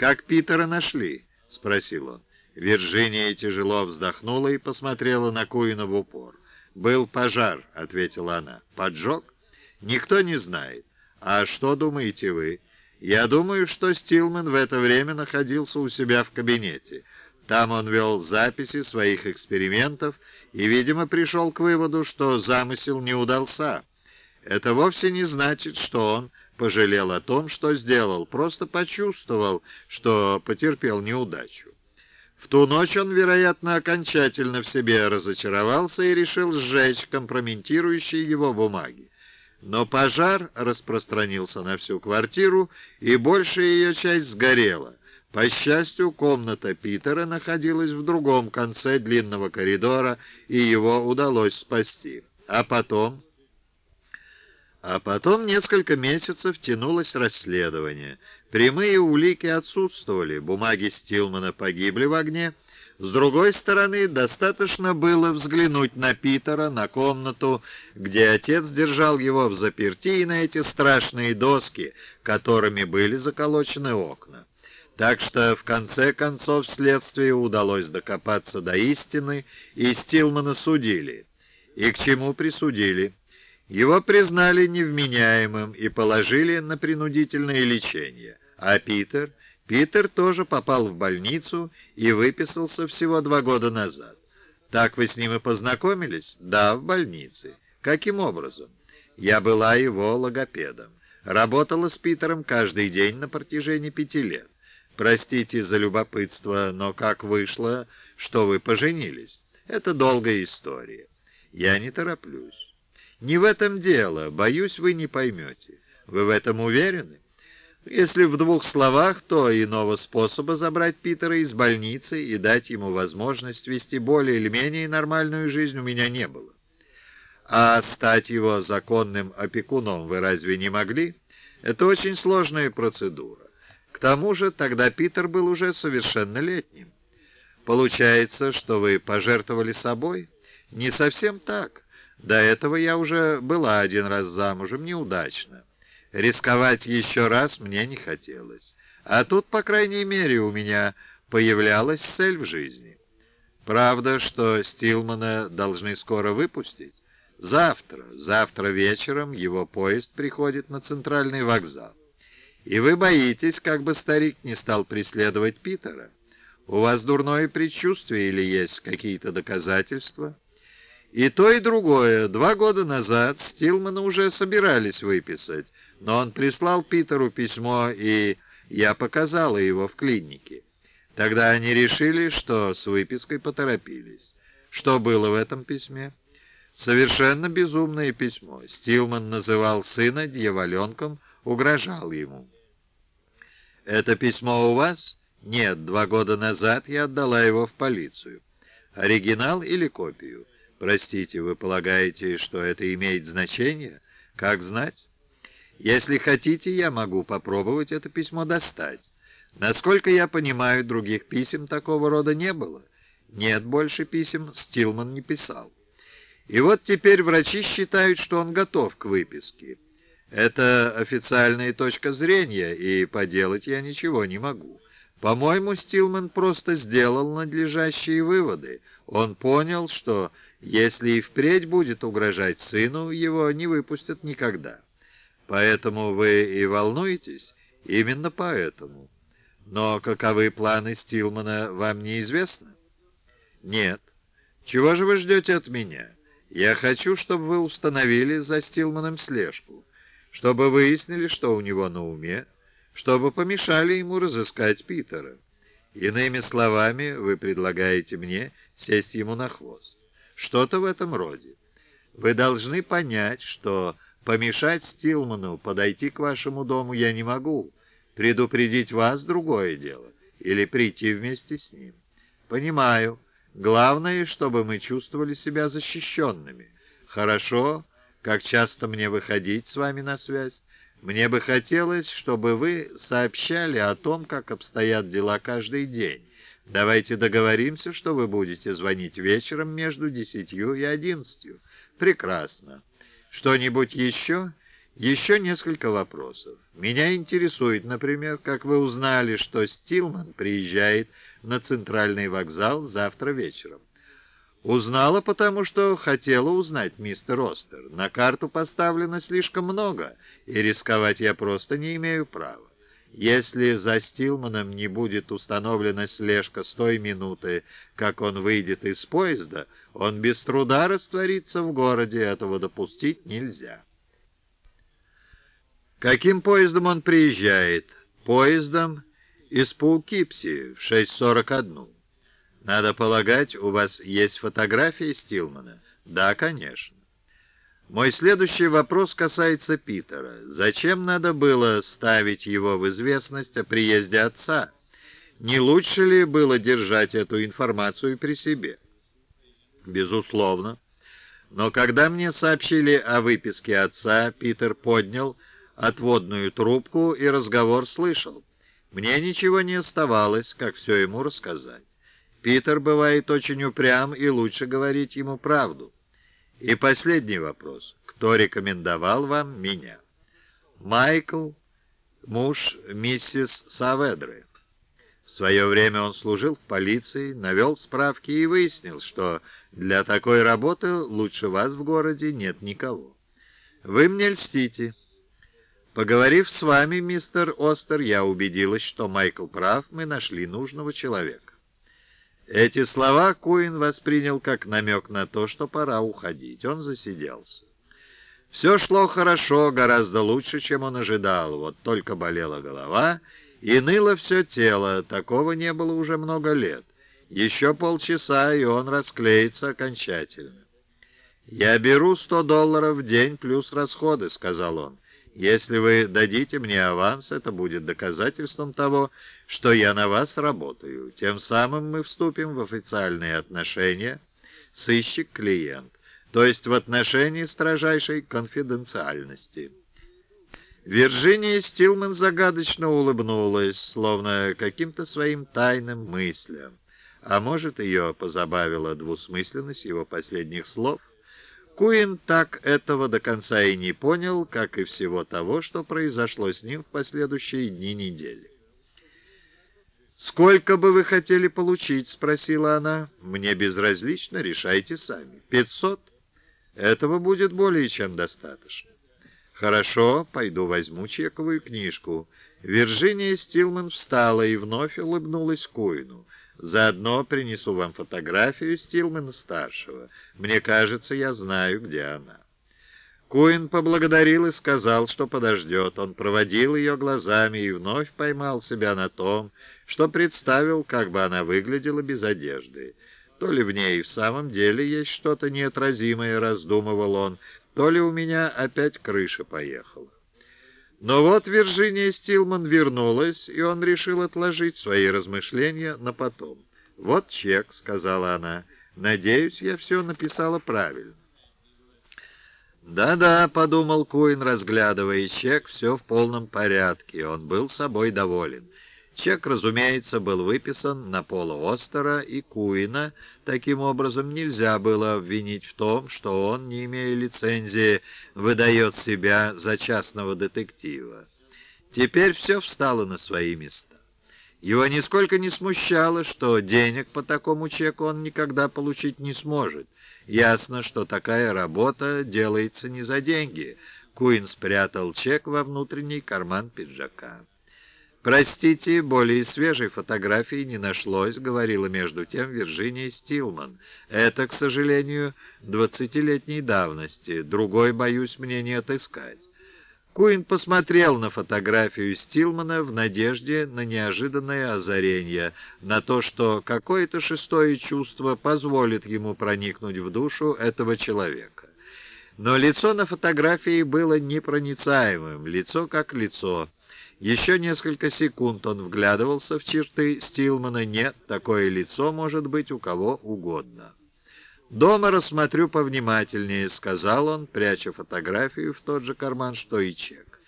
«Как Питера нашли?» — спросил он. Вирджиния тяжело вздохнула и посмотрела на Куина в упор. «Был пожар», — ответила она. «Поджог?» «Никто не знает. А что думаете вы?» «Я думаю, что Стилман в это время находился у себя в кабинете. Там он вел записи своих экспериментов и, видимо, пришел к выводу, что замысел не удался. Это вовсе не значит, что он пожалел о том, что сделал, просто почувствовал, что потерпел неудачу. В ту ночь он, вероятно, окончательно в себе разочаровался и решил сжечь компрометирующие его бумаги. Но пожар распространился на всю квартиру, и большая ее часть сгорела. По счастью, комната Питера находилась в другом конце длинного коридора, и его удалось спасти. А потом... А потом несколько месяцев тянулось расследование. Прямые улики отсутствовали, бумаги Стилмана погибли в огне. С другой стороны, достаточно было взглянуть на Питера, на комнату, где отец держал его в заперти, и на эти страшные доски, которыми были заколочены окна. Так что, в конце концов, следствию удалось докопаться до истины, и Стилмана судили. И к чему присудили? Его признали невменяемым и положили на принудительное лечение. А Питер? Питер тоже попал в больницу и выписался всего два года назад. Так вы с ним и познакомились? Да, в больнице. Каким образом? Я была его логопедом. Работала с Питером каждый день на протяжении пяти лет. Простите за любопытство, но как вышло, что вы поженились? Это долгая история. Я не тороплюсь. Не в этом дело, боюсь, вы не поймете. Вы в этом уверены? Если в двух словах, то иного способа забрать Питера из больницы и дать ему возможность вести более или менее нормальную жизнь у меня не было. А стать его законным опекуном вы разве не могли? Это очень сложная процедура. К тому же тогда Питер был уже совершеннолетним. Получается, что вы пожертвовали собой? Не совсем так. До этого я уже была один раз замужем, неудачно. Рисковать еще раз мне не хотелось. А тут, по крайней мере, у меня появлялась цель в жизни. Правда, что Стилмана должны скоро выпустить? Завтра, завтра вечером его поезд приходит на центральный вокзал. И вы боитесь, как бы старик не стал преследовать Питера? У вас дурное предчувствие или есть какие-то доказательства? И то, и другое. Два года назад Стилмана уже собирались выписать, но он прислал Питеру письмо, и я показала его в клинике. Тогда они решили, что с выпиской поторопились. Что было в этом письме? Совершенно безумное письмо. Стилман называл сына дьяволенком, угрожал ему. «Это письмо у вас?» «Нет, два года назад я отдала его в полицию. Оригинал или копию?» «Простите, вы полагаете, что это имеет значение? Как знать?» «Если хотите, я могу попробовать это письмо достать. Насколько я понимаю, других писем такого рода не было. Нет больше писем, Стилман не писал. И вот теперь врачи считают, что он готов к выписке». Это официальная точка зрения, и поделать я ничего не могу. По-моему, Стилман просто сделал надлежащие выводы. Он понял, что если и впредь будет угрожать сыну, его не выпустят никогда. Поэтому вы и волнуетесь? Именно поэтому. Но каковы планы Стилмана, вам неизвестно? Нет. Чего же вы ждете от меня? Я хочу, чтобы вы установили за Стилманом слежку чтобы выяснили, что у него на уме, чтобы помешали ему разыскать Питера. Иными словами, вы предлагаете мне сесть ему на хвост. Что-то в этом роде. Вы должны понять, что помешать Стилману подойти к вашему дому я не могу. Предупредить вас — другое дело. Или прийти вместе с ним. Понимаю. Главное, чтобы мы чувствовали себя защищенными. Хорошо, как часто мне выходить с вами на связь? Мне бы хотелось, чтобы вы сообщали о том, как обстоят дела каждый день. Давайте договоримся, что вы будете звонить вечером между десятью и одиннадцатью. Прекрасно. Что-нибудь еще? Еще несколько вопросов. Меня интересует, например, как вы узнали, что Стилман приезжает на центральный вокзал завтра вечером. Узнала, потому что хотела узнать мистер Остер. На карту поставлено слишком много, и рисковать я просто не имею права. Если за Стилманом не будет установлена слежка с той минуты, как он выйдет из поезда, он без труда растворится в городе, этого допустить нельзя. Каким поездом он приезжает? Поездом из Паукипси в 6.41. Надо полагать, у вас есть фотографии Стилмана? Да, конечно. Мой следующий вопрос касается Питера. Зачем надо было ставить его в известность о приезде отца? Не лучше ли было держать эту информацию при себе? Безусловно. Но когда мне сообщили о выписке отца, Питер поднял отводную трубку и разговор слышал. Мне ничего не оставалось, как все ему рассказать. Питер бывает очень упрям, и лучше говорить ему правду. И последний вопрос. Кто рекомендовал вам меня? Майкл, муж миссис Саведры. В свое время он служил в полиции, навел справки и выяснил, что для такой работы лучше вас в городе нет никого. Вы мне льстите. Поговорив с вами, мистер Остер, я убедилась, что Майкл прав, мы нашли нужного человека. Эти слова Куин воспринял как намек на то, что пора уходить. Он засиделся. Все шло хорошо, гораздо лучше, чем он ожидал. Вот только болела голова и ныло все тело. Такого не было уже много лет. Еще полчаса, и он расклеится окончательно. «Я беру сто долларов в день плюс расходы», — сказал он. Если вы дадите мне аванс, это будет доказательством того, что я на вас работаю. Тем самым мы вступим в официальные отношения сыщик-клиент, то есть в отношении строжайшей конфиденциальности. Вирджиния Стилман загадочно улыбнулась, словно каким-то своим тайным мыслям. А может, ее позабавила двусмысленность его последних слов? Куин так этого до конца и не понял, как и всего того, что произошло с ним в последующие дни недели. «Сколько бы вы хотели получить?» — спросила она. «Мне безразлично, решайте сами. Пятьсот? Этого будет более чем достаточно». «Хорошо, пойду возьму чековую книжку». Вирджиния Стилман встала и вновь улыбнулась Куину. Заодно принесу вам фотографию Стилмана-старшего. Мне кажется, я знаю, где она». Куин поблагодарил и сказал, что подождет. Он проводил ее глазами и вновь поймал себя на том, что представил, как бы она выглядела без одежды. То ли в ней в самом деле есть что-то неотразимое, раздумывал он, то ли у меня опять крыша поехала. Но вот Вирджиния Стилман вернулась, и он решил отложить свои размышления на потом. «Вот чек», — сказала она. «Надеюсь, я все написала правильно». «Да-да», — подумал Куин, разглядывая чек, — «все в полном порядке». Он был собой доволен. Чек, разумеется, был выписан на Пола Остера и Куина. Таким образом, нельзя было обвинить в том, что он, не имея лицензии, выдает себя за частного детектива. Теперь все встало на свои места. Его нисколько не смущало, что денег по такому чеку он никогда получить не сможет. Ясно, что такая работа делается не за деньги. Куин спрятал чек во внутренний карман пиджака. «Простите, более свежей фотографии не нашлось», — говорила между тем Вирджиния Стилман. «Это, к сожалению, двадцатилетней давности. Другой, боюсь, мне не отыскать». Куин посмотрел на фотографию Стилмана в надежде на неожиданное озарение, на то, что какое-то шестое чувство позволит ему проникнуть в душу этого человека. Но лицо на фотографии было непроницаемым, лицо как лицо — еще несколько секунд он вглядывался в черты Стилмана. Нет, такое лицо может быть у кого угодно. «Дома рассмотрю повнимательнее», — сказал он, пряча фотографию в тот же карман, что и чек.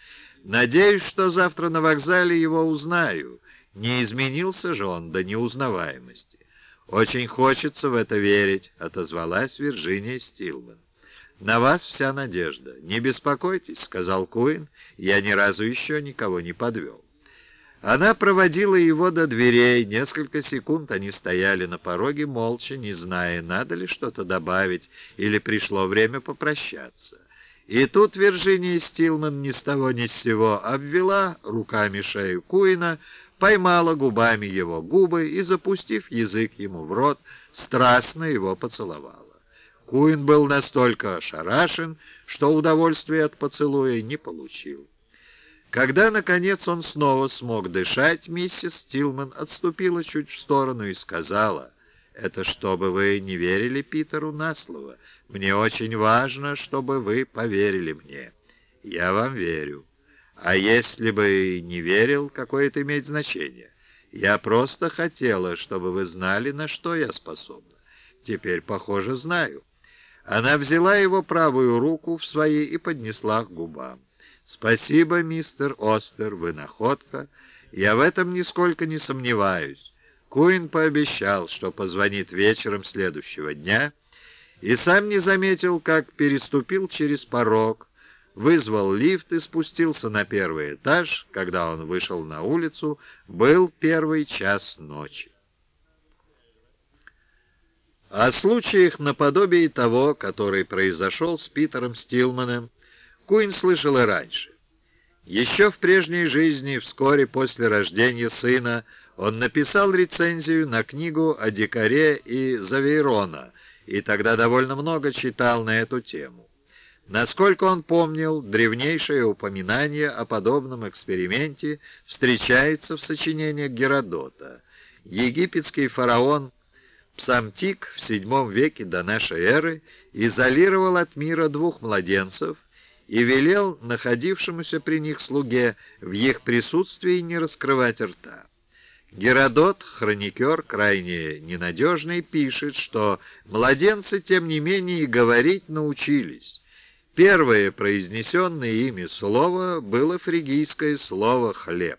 «Надеюсь, что завтра на вокзале его узнаю. Не изменился же он до неузнаваемости». «Очень хочется в это верить», — отозвалась Вирджиния Стилман. На вас вся надежда. Не беспокойтесь, — сказал Куин, — я ни разу еще никого не подвел. Она проводила его до дверей. Несколько секунд они стояли на пороге, молча, не зная, надо ли что-то добавить или пришло время попрощаться. И тут Вирджиния Стилман ни с того ни с сего обвела руками шею Куина, поймала губами его губы и, запустив язык ему в рот, страстно его поцеловала. Куин был настолько ошарашен, что удовольствия от поцелуя не получил. Когда, наконец, он снова смог дышать, миссис Тилман отступила чуть в сторону и сказала, «Это чтобы вы не верили Питеру на слово. Мне очень важно, чтобы вы поверили мне. Я вам верю. А если бы не верил, какое это имеет значение? Я просто хотела, чтобы вы знали, на что я способна. Теперь, похоже, знаю». Она взяла его правую руку в свои и поднесла к губам. «Спасибо, мистер Остер, вы находка. Я в этом нисколько не сомневаюсь». Куин пообещал, что позвонит вечером следующего дня, и сам не заметил, как переступил через порог, вызвал лифт и спустился на первый этаж. Когда он вышел на улицу, был первый час ночи. О случаях наподобие того, который произошел с Питером Стилманом, Куин слышал и раньше. Еще в прежней жизни, вскоре после рождения сына, он написал рецензию на книгу о дикаре и Завейрона, и тогда довольно много читал на эту тему. Насколько он помнил, древнейшее упоминание о подобном эксперименте встречается в сочинениях Геродота. Египетский фараон Псамтик в VII веке до нашей эры изолировал от мира двух младенцев – и велел находившемуся при них слуге в их присутствии не раскрывать рта. Геродот, хроникер, крайне ненадежный, пишет, что младенцы, тем не менее, говорить научились. Первое произнесенное ими слово было фригийское слово «хлеб».